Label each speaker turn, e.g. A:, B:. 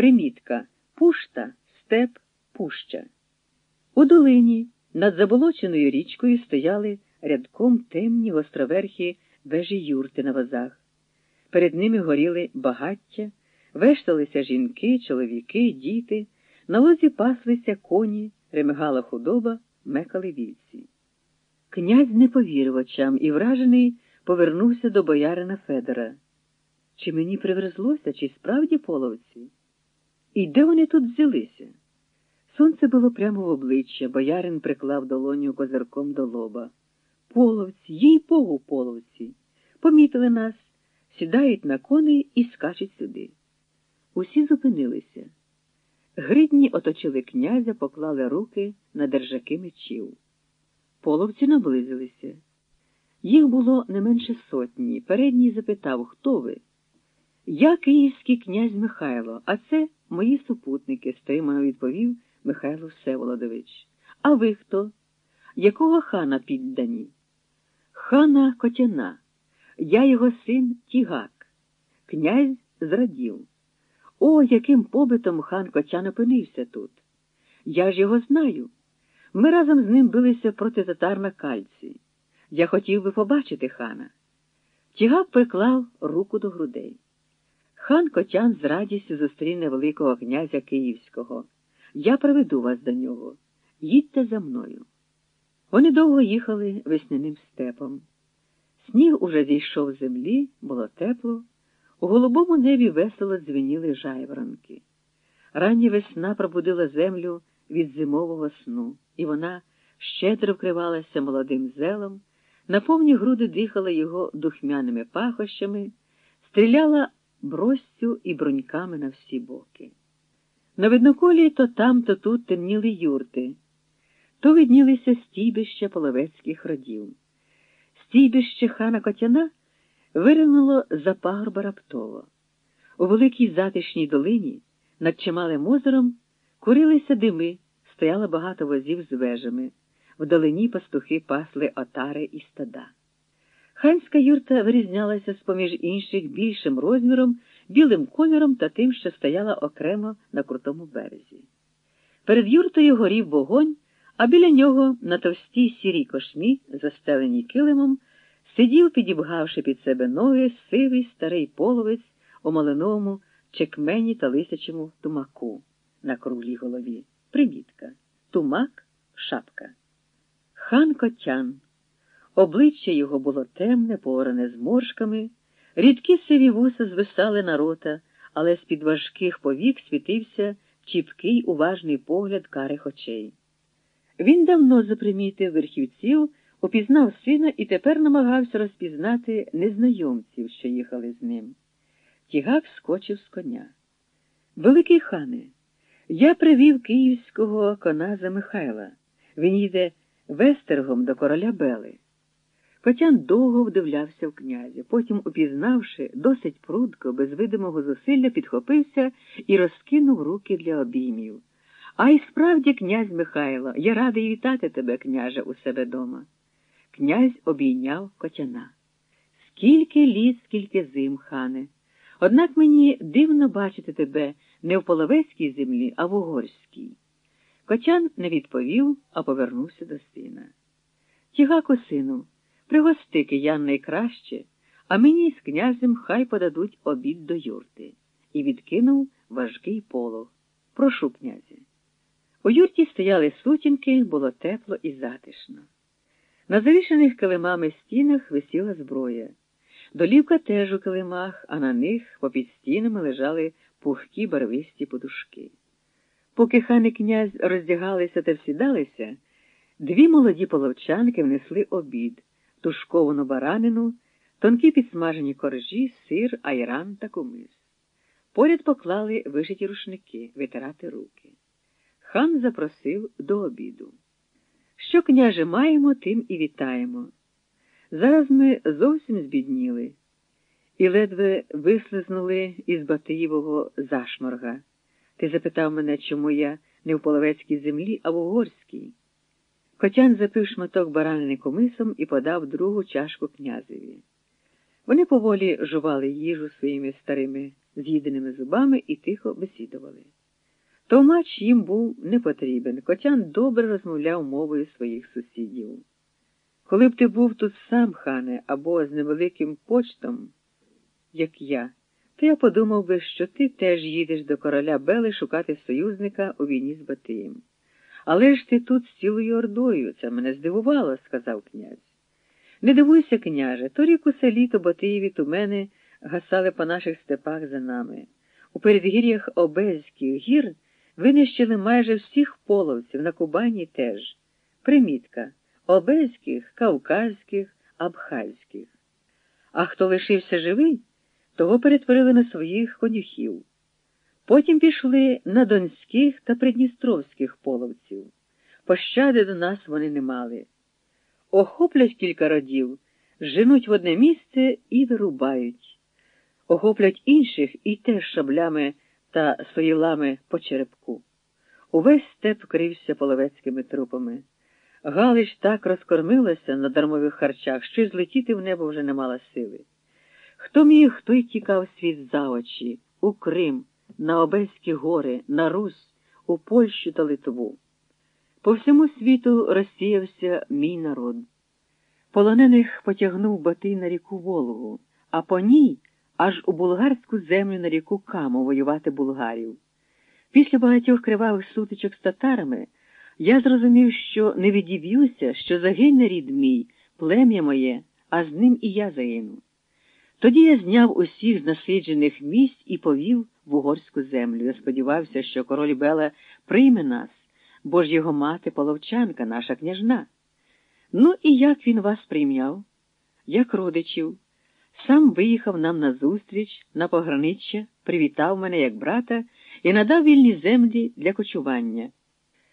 A: Примітка пушта, степ, пуща. У долині над заболоченою річкою стояли рядком темні гостроверхі вежі юрти на возах. Перед ними горіли багаття, вешталися жінки, чоловіки, діти, на лозі паслися коні, ремигала худоба, мекали вільці. Князь не повірив очам і, вражений, повернувся до боярина Федора. Чи мені приверзлося, чи справді половці? І де вони тут взялися? Сонце було прямо в обличчя, боярин приклав долоню козирком до лоба. Половці, їй богу, половці. Помітили нас, сідають на коней і скачуть сюди. Усі зупинилися. Гридні оточили князя, поклали руки на держаки мечів. Половці наблизилися. Їх було не менше сотні. Передній запитав, хто ви? Я київський князь Михайло, а це мої супутники, стримано відповів Михайло Всеволодович. А ви хто? Якого хана піддані? Хана Котяна. Я його син Тігак. Князь зрадів. О, яким побитом хан Котян опинився тут. Я ж його знаю. Ми разом з ним билися проти татар на кальці. Я хотів би побачити хана. Тігак приклав руку до грудей. Хан Котян з радістю зустріне Великого князя Київського. Я приведу вас до нього. Їдьте за мною. Вони довго їхали весняним степом. Сніг уже зійшов з землі, було тепло, у голубому небі весело дзвеніли жайворонки. Рання весна пробудила землю від зимового сну, і вона щедро вкривалася молодим зелом, на повні груди дихала його духмяними пахощами, стріляла бростю і бруньками на всі боки. На видноколі то там, то тут темніли юрти, то виднілися стійбища половецьких родів. Стійбище хана Котяна виринуло за пагорба раптово. У великій затишній долині над чималим озером курилися дими, стояло багато возів з вежами. Вдалині пастухи пасли отари і стада. Ханська юрта вирізнялася з-поміж інших більшим розміром, білим кольором та тим, що стояла окремо на крутому березі. Перед юртою горів вогонь, а біля нього на товстій сірій кошмі, застеленій килимом, сидів, підібгавши під себе ноги, сивий старий половець у малиновому чекмені та лисячому тумаку на круглій голові. Примітка. Тумак шапка. Хан Котян. Обличчя його було темне, поране зморшками, рідкі сиві вуса звисали на рота, але з-під важких повік світився чіпкий уважний погляд карих очей. Він давно запримітив верхівців, опізнав сина і тепер намагався розпізнати незнайомців, що їхали з ним. Тігак скочив з коня. Великий хане, я привів київського коназа Михайла. Він їде вестергом до короля Бели. Котян довго вдивлявся в князя, потім, упізнавши, досить прудко, без видимого зусилля, підхопився і розкинув руки для обіймів. А й справді, князь Михайло, я радий вітати тебе, княже, у себе дома. Князь обійняв котяна. Скільки літ, скільки зим, хане. Однак мені дивно бачити тебе не в половецькій землі, а в угорській. Котян не відповів, а повернувся до сина. Тігако, сину, пригости киян найкраще, а мені з князем хай подадуть обід до юрти. І відкинув важкий полог. Прошу, князя. У юрті стояли сутінки, було тепло і затишно. На завішених килимами стінах висіла зброя. Долівка теж у килимах, а на них попід стінами лежали пухкі барвисті подушки. Поки хан і князь роздягалися та всідалися, дві молоді половчанки внесли обід, тушковану баранину, тонкі підсмажені коржі, сир, айран та кумис. Поряд поклали вишиті рушники витирати руки. Хан запросив до обіду. Що, княже, маємо, тим і вітаємо. Зараз ми зовсім збідніли і ледве вислизнули із Батиєвого зашморга. Ти запитав мене, чому я не в половецькій землі, а в угорській. Котян запив шматок баранини комисом і подав другу чашку князеві. Вони поволі жували їжу своїми старими з'їденими зубами і тихо бесідували. Товмач їм був не потрібен, Котян добре розмовляв мовою своїх сусідів. Коли б ти був тут сам, хане, або з невеликим почтом, як я, то я подумав би, що ти теж їдеш до короля Бели шукати союзника у війні з Батиєм. Але ж ти тут з цілою ордою, це мене здивувало, сказав князь. Не дивуйся, княже, торік усе літо Батиєві тумени гасали по наших степах за нами. У передгір'ях Обельських гір винищили майже всіх половців на Кубані теж. Примітка обельських, кавказьких, абхазьких. А хто лишився живий, того перетворили на своїх конюхів. Потім пішли на донських та придністровських половців. Пощади до нас вони не мали. Охоплять кілька родів, женуть в одне місце і вирубають. Охоплять інших і теж шаблями та соїлами по черепку. Увесь степ крився половецькими трупами. Галич так розкормилася на дармових харчах, що й злетіти в небо вже не мала сили. Хто міг, той тікав світ за очі, у Крим, на Обельські гори, на Русь, у Польщу та Литву. По всьому світу розсіявся мій народ. Полонених потягнув Батий на ріку Волгу, а по ній аж у булгарську землю на ріку Каму воювати булгарів. Після багатьох кривавих сутичок з татарами я зрозумів, що не відів'юся, що загине рід мій, плем'я моє, а з ним і я загину. Тоді я зняв усіх з насліджених місць і повів в угорську землю. Я сподівався, що король Бела прийме нас, бо ж його мати половчанка, наша княжна. Ну і як він вас прийняв? Як родичів. Сам виїхав нам на зустріч, на пограниччя, привітав мене як брата і надав вільні землі для кочування.